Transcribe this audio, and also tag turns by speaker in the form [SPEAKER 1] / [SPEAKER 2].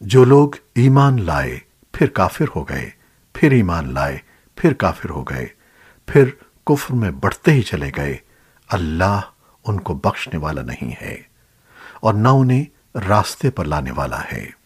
[SPEAKER 1] جو لوگ ایمان لائے، پھر کافر ہو گئے، پھر ایمان لائے، پھر کافر ہو گئے، پھر کفر میں بڑھتے ہی چلے گئے۔ اللہ ان کو بخشنے والا نہیں ہے اور نہ انہیں راستے پر لانے والا ہے۔